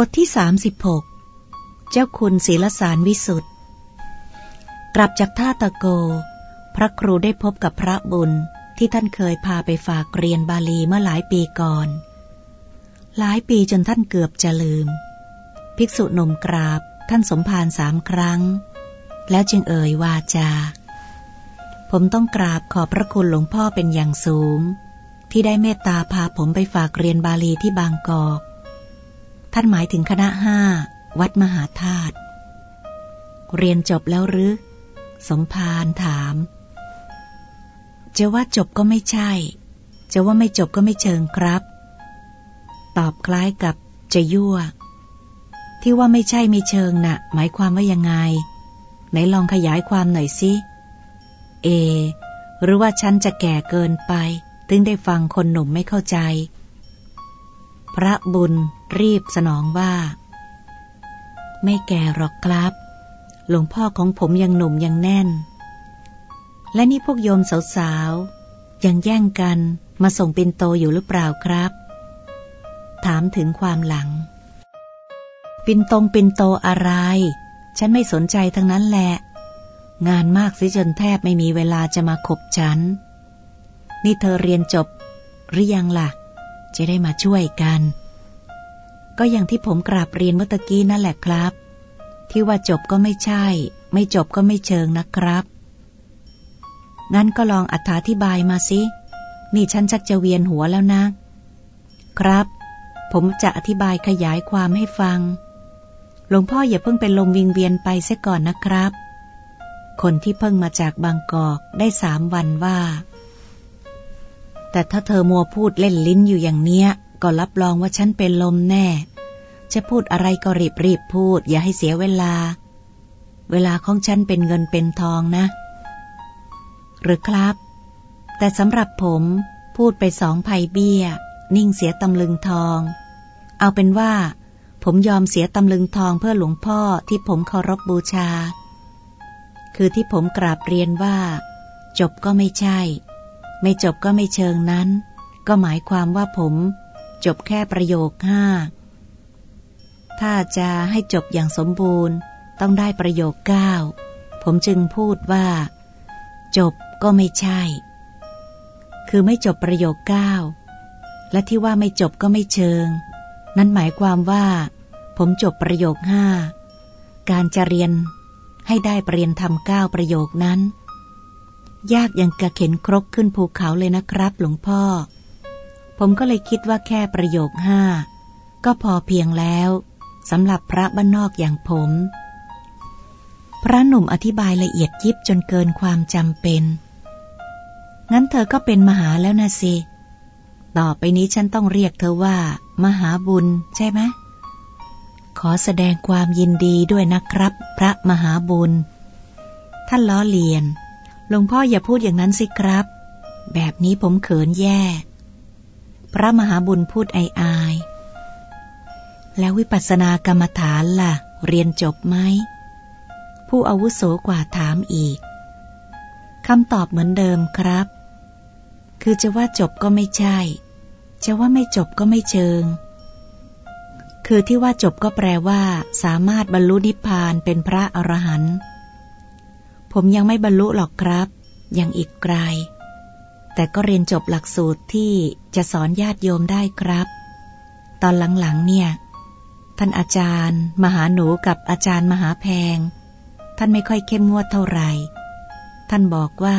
บทที่สามสิบหกเจ้าคุณศีลสารวิสุทธ์กลับจากท่าตะโก พระครูได้พบกับพระบุญที่ท่านเคยพาไปฝากเรียนบาลีเมื่อหลายปีก่อน หลายปีจนท่านเกือบจะลืม ภิกษุหนุ่มกราบท่านสมภารสามครั้ง แล้วจึงเอ่ยวาจา ผมต้องกราบขอบพระคุณหลวงพ่อเป็นอย่างสูง ที่ได้เมตตาพาผมไปฝากเรียนบาลีที่บางกอก ท่านหมายถึงคณะห้าวัดมหาธาตุเรียนจบแล้วหรือ สมภารถาม จะว่าจบก็ไม่ใช่ จะว่าไม่จบก็ไม่เชิงครับ ตอบคล้ายกับจะยั่ว ที่ว่าไม่ใช่ไม่เชิงนะ่ะ หมายความว่ายังไง ไหนลองขยายความหน่อยสิ เอ หรือว่าฉันจะแก่เกินไป ถึงได้ฟังคนหนุ่มไม่เข้าใจ พระบุญ รีบสนองว่า ไม่แก่หรอกครับ หลวงพ่อของผมยังหนุ่มยังแน่น และนี่พวกโยมสาวๆ ยังแย่งกันมาส่งปินโตอยู่หรือเปล่าครับ ถามถึงความหลัง ปินตงปินโตอะไร ฉันไม่สนใจทั้งนั้นแหละ งานมากสิจนแทบไม่มีเวลาจะมาขบฉัน นี่เธอเรียนจบหรือยังล่ะ จะได้มาช่วยกัน ก็อย่างที่ผมกราบเรียนเมื่อกี้นั่นแหละครับ ที่ว่าจบก็ไม่ใช่ ไม่จบก็ไม่เชิงนะครับ งั้นก็ลองอธิบายมาสินี่ฉันชักจะเวียนหัวแล้วนะ ครับ ผมจะอธิบายขยายความให้ฟัง หลวงพ่ออย่าเพิ่งเป็นลมวิงเวียนไปเสียก่อนนะครับ คนที่เพิ่งมาจากบางกอกได้สามวันว่า แต่ถ้าเธอมัวพูดเล่นลิ้นอยู่อย่างเนี้ย ก็รับรองว่าฉันเป็นลมแน่ จะพูดอะไรก็รีบรีบพูด อย่าให้เสียเวลา เวลาของฉันเป็นเงินเป็นทองนะ หรือครับ แต่สำหรับผมพูดไปสองภัยเบี้ย นิ่งเสียตำลึงทอง เอาเป็นว่า ผมยอมเสียตำลึงทองเพื่อหลวงพ่อที่ผมเคารพบบูชา คือที่ผมกราบเรียนว่า จบก็ไม่ใช่ ไม่จบก็ไม่เชิงนั้น ก็หมายความว่าผม จบแค่ประโยคห้า ถ้าจะให้จบอย่างสมบูรณ์ ต้องได้ประโยคเก้าผมจึงพูดว่า จบก็ไม่ใช่ คือไม่จบประโยคเก้าและที่ว่าไม่จบก็ไม่เชิง นั้นหมายความว่า ผมจบประโยคห้าการจะเรียนให้ได้ปรริญญาธรรมเก้าประโยคนั้น ยากอย่างกระเข็นครกขึ้นภูเขาเลยนะครับ หลวงพ่อ ผมก็เลยคิดว่าแค่ประโยคห้าก็พอเพียงแล้ว สำหรับพระบ้านนอกอย่างผม พระหนุ่มอธิบายละเอียดยิบจนเกินความจำเป็น งั้นเธอก็เป็นมหาแล้วนะสิ ต่อไปนี้ฉันต้องเรียกเธอว่า มหาบุญใช่ไหม ขอแสดงความยินดีด้วยนะครับ พระมหาบุญ ท่านล้อเลียน หลวงพ่ออย่าพูดอย่างนั้นสิครับ แบบนี้ผมเขินแย่ พระมหาบุญพูดไออาย แล้ววิปัสสนากรรมฐานล่ะ เรียนจบไหม ผู้อาวุโสกว่าถามอีกคำตอบเหมือนเดิมครับ คือจะว่าจบก็ไม่ใช่ จะว่าไม่จบก็ไม่เชิง คือที่ว่าจบก็แปลว่า สามารถบรรลุนิพพานเป็นพระอรหันต์ผมยังไม่บรรลุหรอกครับ ยังอีกไกล แต่ก็เรียนจบหลักสูตรที่จะสอนญาติโยมได้ครับ ตอนหลังๆเนี่ย ท่านอาจารย์ มหาหนูกับอาจารย์มหาแพง ท่านไม่ค่อยเข้มงวดเท่าไหร่ ท่านบอกว่า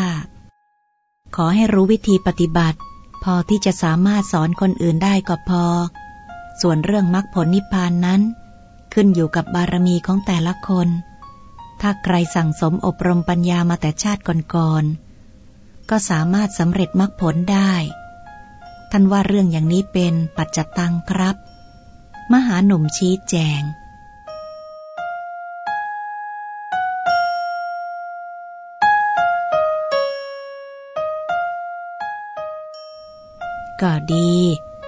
ขอให้รู้วิธีปฏิบัติ พอที่จะสามารถสอนคนอื่นได้ก็พอ ส่วนเรื่องมรรคผลนิพพานนั้น ขึ้นอยู่กับบารมีของแต่ละคน ถ้าใครสั่งสมอบรมปัญญามาแต่ชาติก่อนๆก็สามารถสำเร็จมรรคผลได้ ท่านว่าเรื่องอย่างนี้เป็นปัจจตังครับ มหาหนุ่มชี้แจง ก็ดี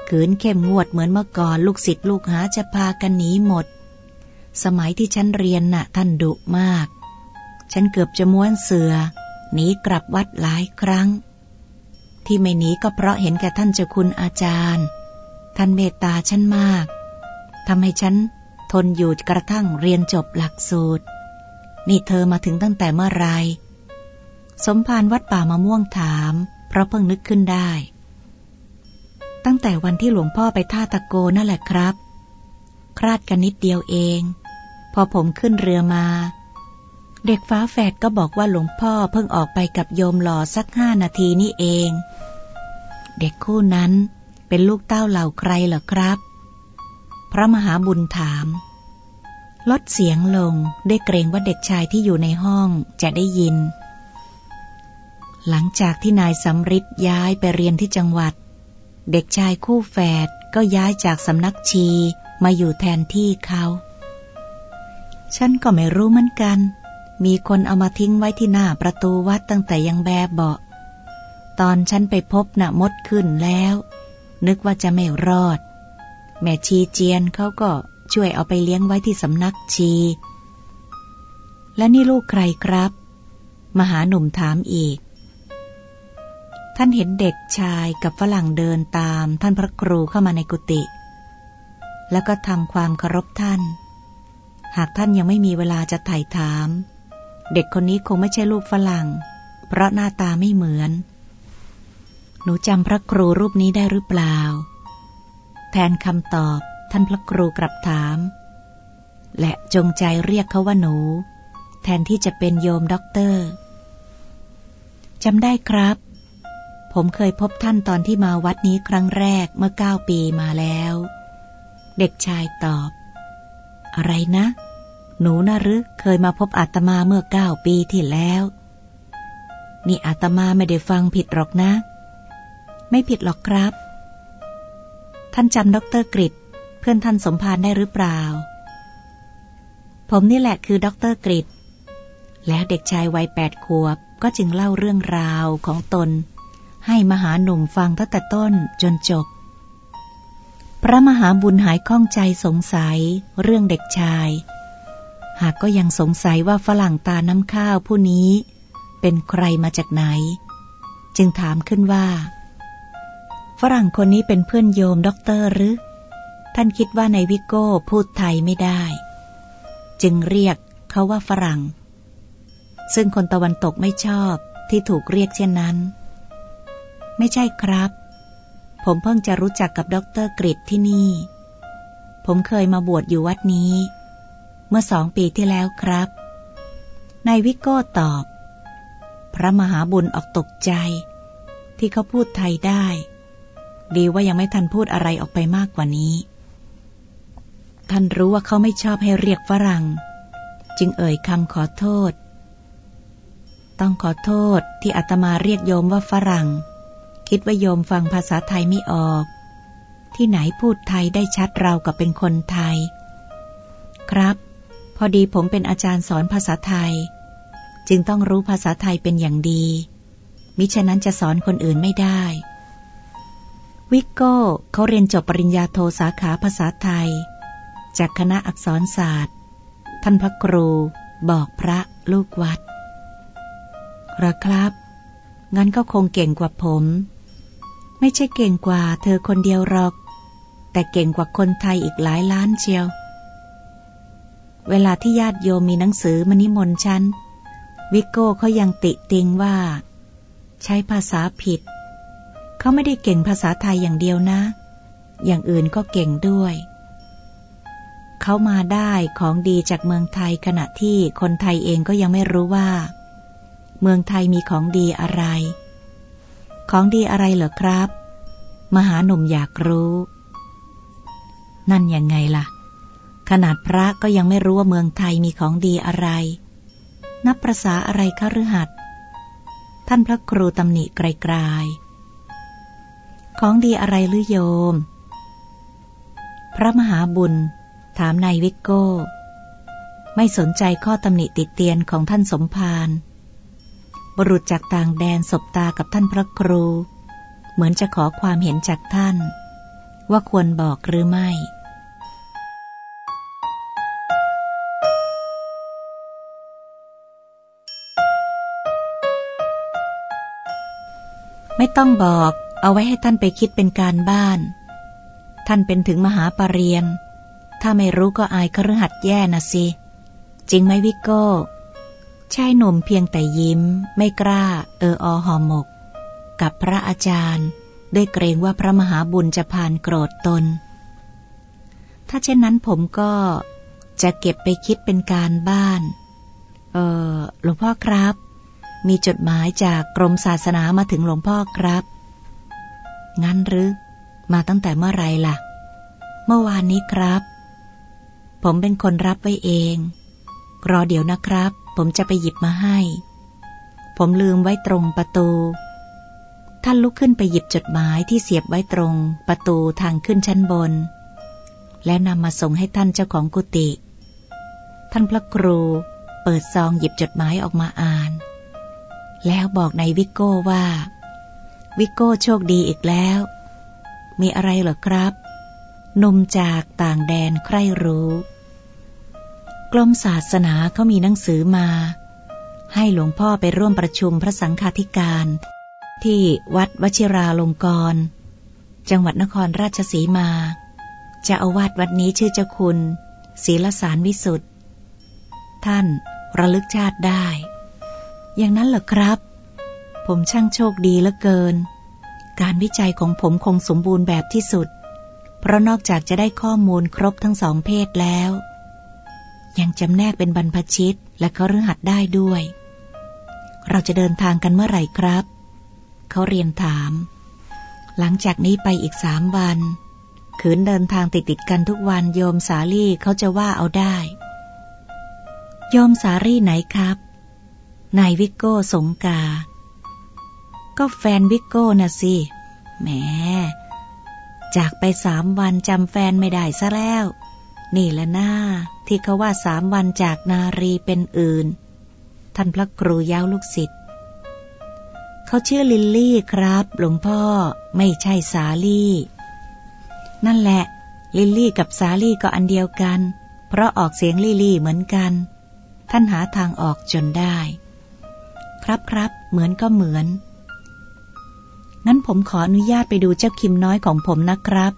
ขืนเข้มงวดเหมือนเมื่อก่อนลูกศิษย์ลูกหาจะพากันหนีหมด สมัยที่ฉันเรียนน่ะท่านดุมาก ฉันเกือบจะม้วนเสือหนีกลับวัดหลายครั้ง ที่ไม่หนีก็เพราะเห็นแก่ท่านเจ้าคุณอาจารย์ ท่านเมตตาฉันมาก ทำให้ฉันทนอยู่กระทั่งเรียนจบหลักสูตร นี่เธอมาถึงตั้งแต่เมื่อไร สมภารวัดป่ามะม่วงถาม เพราะเพิ่งนึกขึ้นได้ ตั้งแต่วันที่หลวงพ่อไปท่าตะโกนั่นแหละครับ คลาดกันนิดเดียวเอง พอผมขึ้นเรือมา เด็กฟ้าแฝดก็บอกว่าหลวงพ่อเพิ่งออกไปกับโยมหล่อสักห้านาทีนี่เอง เด็กคู่นั้นเป็นลูกเต้าเหล่าใครเหรอครับ พระมหาบุญถาม ลดเสียงลงได้เกรงว่าเด็กชายที่อยู่ในห้องจะได้ยิน หลังจากที่นายสำริดย้ายไปเรียนที่จังหวัด เด็กชายคู่แฝดก็ย้ายจากสำนักชีมาอยู่แทนที่เขา ฉันก็ไม่รู้เหมือนกัน มีคนเอามาทิ้งไว้ที่หน้าประตูวัดตั้งแต่ยังแบบเบาตอนฉันไปพบนะ่ะมดขึ้นแล้ว นึกว่าจะไม่รอด แม่ชีเจียนเขาก็ช่วยเอาไปเลี้ยงไว้ที่สำนักชี และนี่ลูกใครครับ มหาหนุ่มถามอีก ท่านเห็นเด็กชายกับฝรั่งเดินตามท่านพระครูเข้ามาในกุฏิแล้วก็ทำความเคารพท่าน หากท่านยังไม่มีเวลาจะไถ่ถาม เด็กคนนี้คงไม่ใช่ลูกฝรั่ง เพราะหน้าตาไม่เหมือน หนูจำพระครูรูปนี้ได้หรือเปล่า แทนคำตอบ ท่านพระครูกลับถาม และจงใจเรียกเขาว่าหนู แทนที่จะเป็นโยมด็อกเตอร์จำได้ครับ ผมเคยพบท่านตอนที่มาวัดนี้ครั้งแรกเมื่อเก้าปีมาแล้ว เด็กชายตอบ อะไรนะ หนูนะหรือเคยมาพบอาตมาเมื่อเก้าปีที่แล้ว นี่อาตมาไม่ได้ฟังผิดหรอกนะ ไม่ผิดหรอกครับ ท่านจำด็อกเตอร์กริดเพื่อนท่านสมภารได้หรือเปล่า ผมนี่แหละคือด็อกเตอร์กริดแล้วเด็กชายวัยแปดขวบก็จึงเล่าเรื่องราวของตน ให้มหาหนุ่มฟังตั้งแต่ต้นจนจบ พระมหาบุญหายข้องใจสงสัยเรื่องเด็กชาย หากก็ยังสงสัยว่าฝรั่งตาน้ำข้าวผู้นี้ เป็นใครมาจากไหน จึงถามขึ้นว่า ฝรั่งคนนี้เป็นเพื่อนโยมด็อกเตอร์หรือ ท่านคิดว่านายวิโก้พูดไทยไม่ได้ จึงเรียกเขาว่าฝรั่ง ซึ่งคนตะวันตกไม่ชอบที่ถูกเรียกเช่นนั้น ไม่ใช่ครับ ผมเพิ่งจะรู้จักกับด็อกเตอร์กริดที่นี่ ผมเคยมาบวชอยู่วัดนี้ เมื่อสองปีที่แล้วครับนายวิโก้ตอบ พระมหาบุญออกตกใจ ที่เขาพูดไทยได้ ดีว่ายังไม่ทันพูดอะไรออกไปมากกว่านี้ ท่านรู้ว่าเขาไม่ชอบให้เรียกฝรั่ง จึงเอ่ยคำขอโทษ ต้องขอโทษที่อาตมาเรียกโยมว่าฝรั่ง คิดว่าโยมฟังภาษาไทยไม่ออก ที่ไหนพูดไทยได้ชัดเรากับเป็นคนไทย ครับ พอดีผมเป็นอาจารย์สอนภาษาไทย จึงต้องรู้ภาษาไทยเป็นอย่างดี มิฉะนั้นจะสอนคนอื่นไม่ได้ วิกโก้เขาเรียนจบปริญญาโทสาขาภาษาไทย จากคณะอักษรศาสตร์ ท่านพระครูบอกพระลูกวัดหรอครับ งั้นก็คงเก่งกว่าผม ไม่ใช่เก่งกว่าเธอคนเดียวหรอก แต่เก่งกว่าคนไทยอีกหลายล้านเชียว เวลาที่ญาติโยมมีหนังสือมานิมนต์ฉัน วิกโก้เขายังติติงว่า ใช้ภาษาผิด เขาไม่ได้เก่งภาษาไทยอย่างเดียวนะ อย่างอื่นก็เก่งด้วย เขามาได้ของดีจากเมืองไทยขณะที่คนไทยเองก็ยังไม่รู้ว่า เมืองไทยมีของดีอะไร ของดีอะไรเหรอครับ มหาหนุ่มอยากรู้ นั่นยังไงล่ะ ขนาดพระก็ยังไม่รู้ว่าเมืองไทยมีของดีอะไร นับประษาอะไรคฤหัสท่านพระครูตำหนิไกลๆ ของดีอะไรหรือโยม พระมหาบุญ ถามนายวิกโก้ ไม่สนใจข้อตำหนิติดเตียนของท่านสมภารบุรุษจากต่างแดนสบตากับท่านพระครู เหมือนจะขอความเห็นจากท่าน ว่าควรบอกหรือไม่ไม่ต้องบอก เอาไว้ให้ท่านไปคิดเป็นการบ้าน ท่านเป็นถึงมหาปรริญญาถ้าไม่รู้ก็อายคฤหัสถ์แย่นะสิ จริงไหมวิโก้ชายหนุ่มเพียงแต่ยิ้ม ไม่กล้า เอออหอหมก กับพระอาจารย์ ด้วยเกรงว่าพระมหาบุญจะผ่านโกรธตน ถ้าเช่นนั้นผมก็จะเก็บไปคิดเป็นการบ้าน เออหลวงพ่อครับ มีจดหมายจากกรมศาสนามาถึงหลวงพ่อครับ งั้นหรือ มาตั้งแต่เมื่อไรล่ะ เมื่อวานนี้ครับ ผมเป็นคนรับไว้เอง รอเดี๋ยวนะครับ ผมจะไปหยิบมาให้ ผมลืมไว้ตรงประตู ท่านลุกขึ้นไปหยิบจดหมายที่เสียบไว้ตรงประตูทางขึ้นชั้นบน และนำมาส่งให้ท่านเจ้าของกุฏิท่านพระครูเปิดซองหยิบจดหมายออกมาอ่าน แล้วบอกในวิโก้ว่า วิโก้โชคดีอีกแล้ว มีอะไรเหรอครับหนุ่มจากต่างแดนใครรู้ กรมศาสนาเขามีหนังสือมา ให้หลวงพ่อไปร่วมประชุมพระสังฆาธิการ ที่วัดวชิราลงกรณ์จังหวัดนครราชสีมา จะอาวาสวัดนี้ชื่อเจ้าคุณศีลสารวิสุทธ์ท่านระลึกชาติได้ อย่างนั้นเหรอครับ ผมช่างโชคดีเหลือเกิน การวิจัยของผมคงสมบูรณ์แบบที่สุด เพราะนอกจากจะได้ข้อมูลครบทั้งสองเพศแล้ว ยังจำแนกเป็นบรรพชิตและเขาฤหัสได้ด้วย เราจะเดินทางกันเมื่อไหร่ครับ เขาเรียนถาม หลังจากนี้ไปอีกสามวันขืนเดินทางติดติดกันทุกวันโยมสาลี่เขาจะว่าเอาได้ โยมสารี่ไหนครับ นายวิกโก้สงกา ก็แฟนวิกโก้น่ะสิแหมจากไปสามวันจำแฟนไม่ได้ซะแล้ว นี่ละหนาที่เขาว่าสามวันจากนารีเป็นอื่น ท่านพระครูเย้าลูกศิษย์เขาชื่อลิลลี่ครับ หลวงพ่อไม่ใช่สาลี่ นั่นแหละ ลิลลี่กับสาลี่ก็อันเดียวกัน เพราะออกเสียงลี่ลี่เหมือนกัน ท่านหาทางออกจนได้ ครับครับเหมือนก็เหมือน งั้นผมขออนุญาตไปดูเจ้าคิมน้อยของผมนะครับ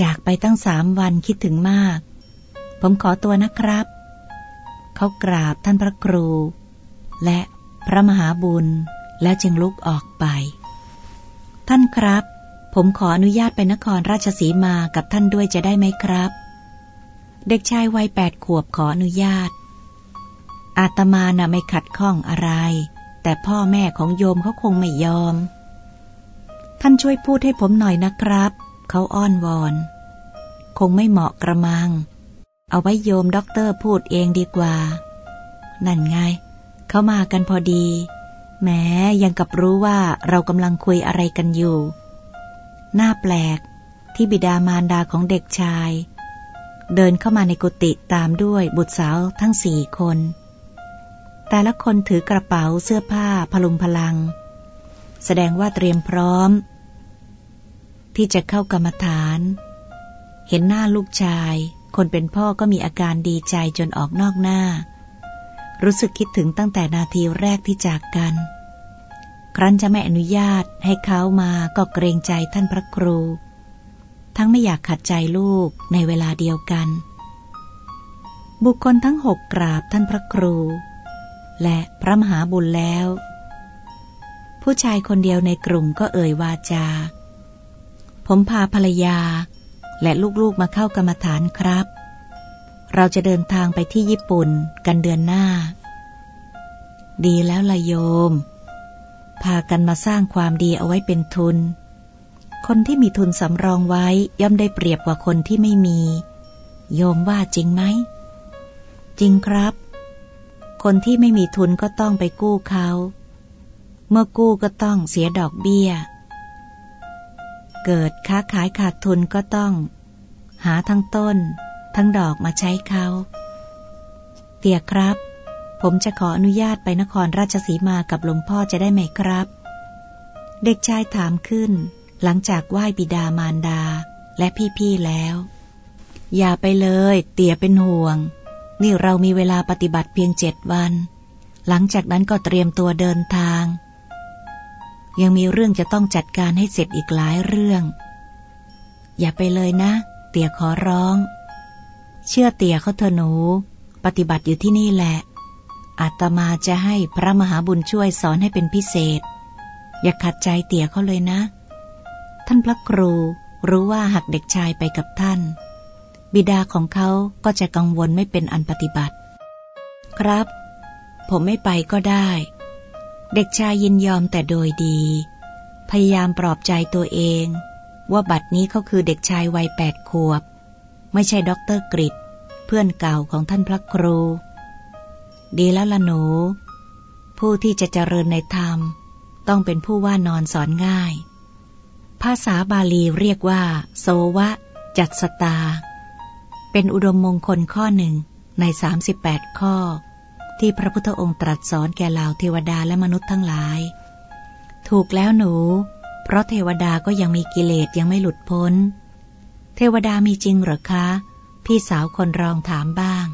จากไปตั้งสามวันคิดถึงมาก ผมขอตัวนะครับ เขากราบท่านพระครู และพระมหาบุญแล้วจึงลุกออกไป ท่านครับ ผมขออนุญาตไปนครราชสีมากับท่านด้วยจะได้ไหมครับ เด็กชายวัยแปดขวบขออนุญาต อาตมาน่ะไม่ขัดข้องอะไร แต่พ่อแม่ของโยมเขาคงไม่ยอม ท่านช่วยพูดให้ผมหน่อยนะครับ เขาอ้อนวอน คงไม่เหมาะกระมัง เอาไว้โยมด็อกเตอร์พูดเองดีกว่า นั่นไง เขามากันพอดี แม้ยังกับรู้ว่าเรากำลังคุยอะไรกันอยู่หน้าแปลกที่บิดามารดาของเด็กชาย เดินเข้ามาในกุฏิตามด้วยบุตรสาวทั้งสี่คน แต่ละคนถือกระเป๋าเสื้อผ้าพลุงพลัง แสดงว่าเตรียมพร้อม ที่จะเข้ากรรมฐาน เห็นหน้าลูกชาย คนเป็นพ่อก็มีอาการดีใจจนออกนอกหน้า รู้สึกคิดถึงตั้งแต่นาทีแรกที่จากกัน ครั้นจะไม่อนุญาตให้เขามาก็เกรงใจท่านพระครู ทั้งไม่อยากขัดใจลูกในเวลาเดียวกัน บุคคลทั้งหกกราบท่านพระครู และพระมหาบุญแล้ว ผู้ชายคนเดียวในกลุ่มก็เอ่ยวาจา ผมพาภรรยา และลูกๆมาเข้ากรรมฐานครับ เราจะเดินทางไปที่ญี่ปุ่นกันเดือนหน้า ดีแล้วละโยม พากันมาสร้างความดีเอาไว้เป็นทุน คนที่มีทุนสำรองไว้ย่อมได้เปรียบกว่าคนที่ไม่มี โยมว่าจริงไหม จริงครับ คนที่ไม่มีทุนก็ต้องไปกู้เขา เมื่อกู้ก็ต้องเสียดอกเบี้ย เกิดค้าขายขาดทุนก็ต้อง หาทั้งต้น ทั้งดอกมาใช้เขา เตี่ยครับ ผมจะขออนุญาตไปนครราชสีมากับหลวงพ่อจะได้ไหมครับ เด็กชายถามขึ้น หลังจากไหว้บิดามารดาและพี่ๆแล้ว อย่าไปเลย เตี่ยเป็นห่วง นี่เรามีเวลาปฏิบัติเพียงเจ็ดวันหลังจากนั้นก็เตรียมตัวเดินทาง ยังมีเรื่องจะต้องจัดการให้เสร็จอีกหลายเรื่อง อย่าไปเลยนะ เตี่ยขอร้อง เชื่อเตี่ยเขาเถอะหนู ปฏิบัติอยู่ที่นี่แหละ อาตมาจะให้พระมหาบุญช่วยสอนให้เป็นพิเศษ อย่าขัดใจเตี่ยเขาเลยนะ ท่านพระครูรู้ว่าหากเด็กชายไปกับท่าน บิดาของเขาก็จะกังวลไม่เป็นอันปฏิบัติ ครับ ผมไม่ไปก็ได้ เด็กชายยินยอมแต่โดยดี พยายามปลอบใจตัวเอง ว่าบัดนี้เขาคือเด็กชายวัยแปดขวบ ไม่ใช่ด็อกเตอร์กริดเพื่อนเก่าของท่านพระครู ดีแล้วละหนู ผู้ที่จะเจริญในธรรม ต้องเป็นผู้ว่านอนสอนง่าย ภาษาบาลีเรียกว่า โสวจัสสตา เป็นอุดมมงคลข้อหนึ่งใน 38 ข้อ ที่พระพุทธองค์ตรัสสอนแก่เหล่าเทวดาและมนุษย์ทั้งหลาย ถูกแล้วหนู เพราะเทวดาก็ยังมีกิเลสยังไม่หลุดพ้น เทวดามีจริงหรอคะ พี่สาวคนรองถามบ้าง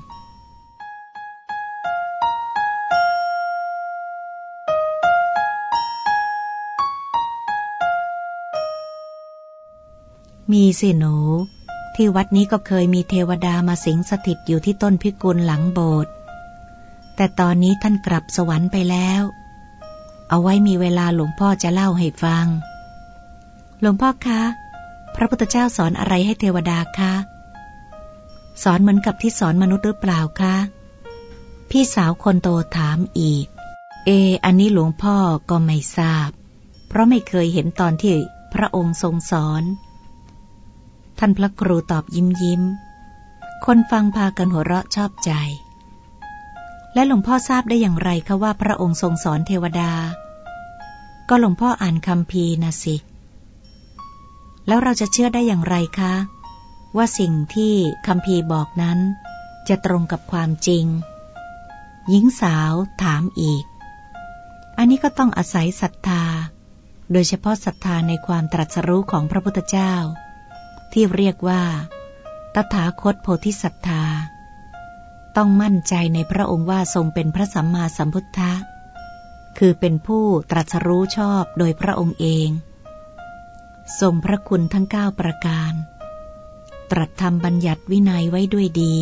มีสิหนู ที่วัดนี้ก็เคยมีเทวดามาสิงสถิตอยู่ที่ต้นพิกุลหลังโบสถ์ แต่ตอนนี้ท่านกลับสวรรค์ไปแล้ว เอาไว้มีเวลาหลวงพ่อจะเล่าให้ฟัง หลวงพ่อคะ พระพุทธเจ้าสอนอะไรให้เทวดาคะ สอนเหมือนกับที่สอนมนุษย์หรือเปล่าคะ พี่สาวคนโตถามอีก เอ อันนี้หลวงพ่อก็ไม่ทราบ เพราะไม่เคยเห็นตอนที่พระองค์ทรงสอน ท่านพระครูตอบยิ้มยิ้ม คนฟังพากันหัวเราะชอบใจ และหลวงพ่อทราบได้อย่างไรคะว่าพระองค์ทรงสอนเทวดา ก็หลวงพ่ออ่านคำพีนะสิ แล้วเราจะเชื่อได้อย่างไรคะ ว่าสิ่งที่คำพีบอกนั้น จะตรงกับความจริง หญิงสาวถามอีก อันนี้ก็ต้องอาศัยศรัทธา โดยเฉพาะศรัทธาในความตรัสรู้ของพระพุทธเจ้า ที่เรียกว่า ตถาคตโพธิศรัทธา ต้องมั่นใจในพระองค์ว่าทรงเป็นพระสัมมาสัมพุทธะ คือเป็นผู้ตรัสรู้ชอบโดยพระองค์เอง ทรงพระคุณทั้งเก้าประการ ตรัสทำบัญญัติวินัยไว้ด้วยดี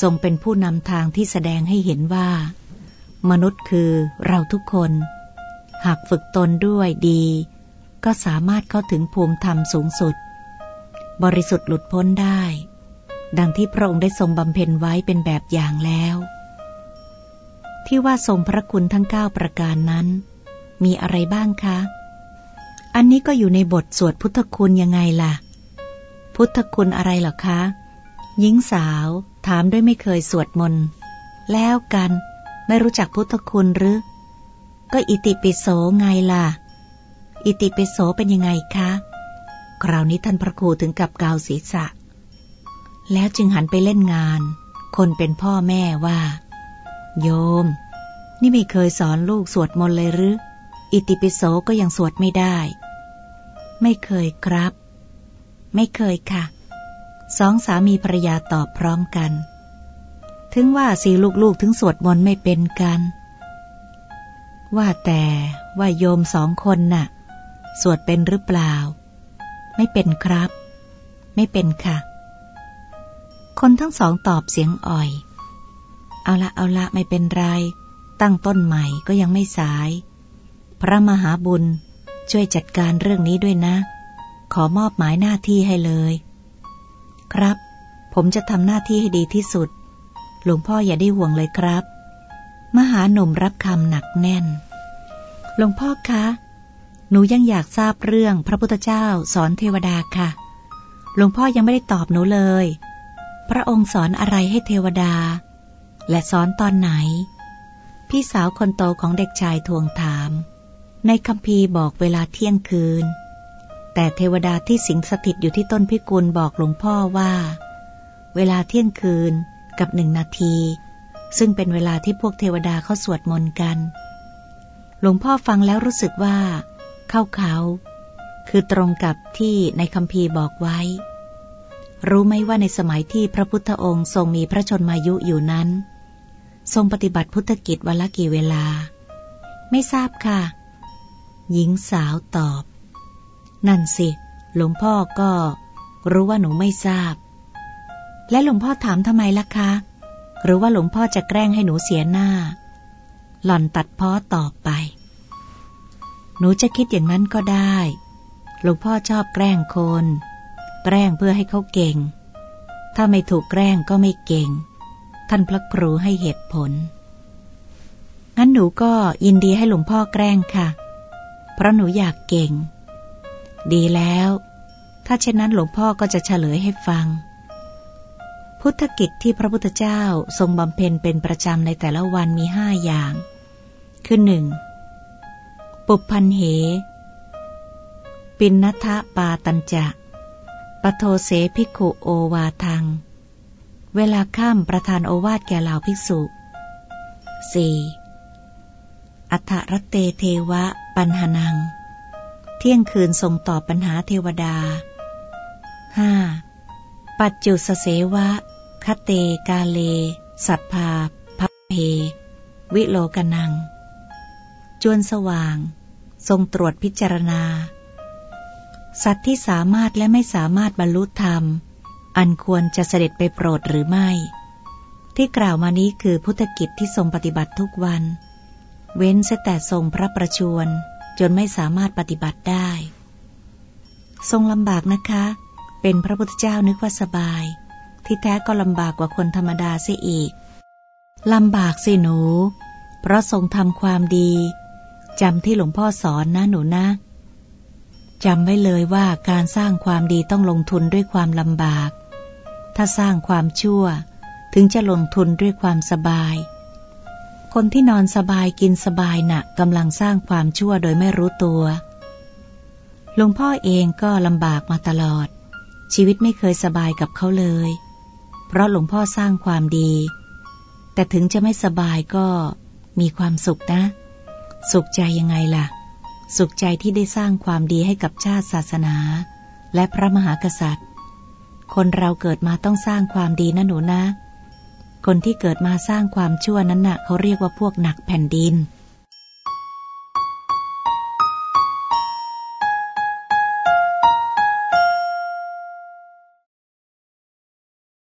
ทรงเป็นผู้นำทางที่แสดงให้เห็นว่า มนุษย์คือเราทุกคน หากฝึกตนด้วยดี ก็สามารถเข้าถึงภูมิธรรมสูงสุด บริสุทธิ์หลุดพ้นได้ ดังที่พระองค์ได้ทรงบำเพ็ญไว้เป็นแบบอย่างแล้ว ที่ว่าทรงพระคุณทั้งเก้าประการนั้น มีอะไรบ้างคะ อันนี้ก็อยู่ในบทสวดพุทธคุณยังไงล่ะ พุทธคุณอะไรหรอคะ หญิงสาวถามด้วยไม่เคยสวดมนต์ แล้วกันไม่รู้จักพุทธคุณหรือ ก็อิติปิโสไงล่ะ อิติปิโสเป็นยังไงคะ คราวนี้ท่านพระครูถึงกับกาวศีรษะ แล้วจึงหันไปเล่นงาน คนเป็นพ่อแม่ว่า โยม นี่ไม่เคยสอนลูกสวดมนต์เลยหรือ อิติปิโสก็ยังสวดไม่ได้ ไม่เคยครับ ไม่เคยค่ะ สองสามีภรรยาตอบพร้อมกัน ถึงว่าสีลูกๆถึงสวดมนต์ไม่เป็นกัน ว่าแต่ว่าโยมสองคนน่ะ สวดเป็นหรือเปล่า ไม่เป็นครับ ไม่เป็นค่ะ คนทั้งสองตอบเสียงอ่อย เอาละเอาละไม่เป็นไร ตั้งต้นใหม่ก็ยังไม่สาย พระมหาบุญช่วยจัดการเรื่องนี้ด้วยนะ ขอมอบหมายหน้าที่ให้เลย ครับ ผมจะทำหน้าที่ให้ดีที่สุด หลวงพ่ออย่าได้ห่วงเลยครับ มหาหนุ่มรับคำหนักแน่น หลวงพ่อคะ หนูยังอยากทราบเรื่องพระพุทธเจ้าสอนเทวดาค่ะ หลวงพ่อยังไม่ได้ตอบหนูเลย พระองค์สอนอะไรให้เทวดา และสอนตอนไหน พี่สาวคนโตของเด็กชายทวงถาม ในคำพีบอกเวลาเที่ยงคืน แต่เทวดาที่สิงสถิตอยู่ที่ต้นพิกุลบอกหลวงพ่อว่า เวลาเที่ยงคืนกับหนึ่งนาที ซึ่งเป็นเวลาที่พวกเทวดาเขาสวดมนต์กัน หลวงพ่อฟังแล้วรู้สึกว่า เข้าเขา คือตรงกับที่ในคำพีบอกไว้ รู้ไหมว่าในสมัยที่พระพุทธองค์ทรงมีพระชนมายุอยู่นั้น ทรงปฏิบัติพุทธกิจวันละกี่เวลา ไม่ทราบค่ะ หญิงสาวตอบ นั่นสิ หลวงพ่อก็รู้ว่าหนูไม่ทราบ และหลวงพ่อถามทำไมล่ะคะ หรือว่าหลวงพ่อจะแกล้งให้หนูเสียหน้า หล่อนตัดพ้อตอบไป หนูจะคิดอย่างนั้นก็ได้ หลวงพ่อชอบแกล้งคน แกล้งเพื่อให้เขาเก่ง ถ้าไม่ถูกแกล้งก็ไม่เก่ง ท่านพระครูให้เหตุผล งั้นหนูก็ยินดีให้หลวงพ่อแกล้งค่ะ เพราะหนูอยากเก่ง ดีแล้ว ถ้าเช่นนั้นหลวงพ่อก็จะเฉลยให้ฟัง พุทธกิจที่พระพุทธเจ้าทรงบำเพ็ญเป็นประจำในแต่ละวันมีห้าอย่าง คือหนึ่ง ปุพพันเห ปินนัทปาตัญจะ โทเสภิกขุโอวาทัง เวลาข้ามประธานโอวาทแก่เหล่าภิกษุ 4. อัฏฐรเตเทวะปัญหนัง เที่ยงคืนทรงตอบปัญหาเทวดา 5. ปัจจุสเสวะคเตกาเล สัพพาพัเพ วิโลกนัง จวนสว่าง ทรงตรวจพิจารณา สัตว์ที่สามารถและไม่สามารถบรรลุธรรม อันควรจะเสด็จไปโปรดหรือไม่ ที่กล่าวมานี้คือพุทธกิจที่ทรงปฏิบัติทุกวัน เว้นแต่ทรงพระประชวรจนไม่สามารถปฏิบัติได้ ทรงลำบากนะคะ เป็นพระพุทธเจ้านึกว่าสบาย ที่แท้ก็ลำบากกว่าคนธรรมดาเสียอีกลำบากสิหนู เพราะทรงทำความดีจำที่หลวงพ่อสอนนะหนูนะ จำไว้เลยว่าการสร้างความดีต้องลงทุนด้วยความลำบาก ถ้าสร้างความชั่ว ถึงจะลงทุนด้วยความสบาย คนที่นอนสบายกินสบายนะ่ะกำลังสร้างความชั่วโดยไม่รู้ตัวหลวงพ่อเองก็ลำบากมาตลอด ชีวิตไม่เคยสบายกับเขาเลย เพราะหลวงพ่อสร้างความดี แต่ถึงจะไม่สบายก็มีความสุขนะ สุขใจยังไงล่ะ สุขใจที่ได้สร้างความดีให้กับชาติศาสนา และพระมหากษัตริย์ คนเราเกิดมาต้องสร้างความดีนะหนูนะ คนที่เกิดมาสร้างความชั่วนั้นนะ่ะเขาเรียกว่าพวกหนักแผ่นดิน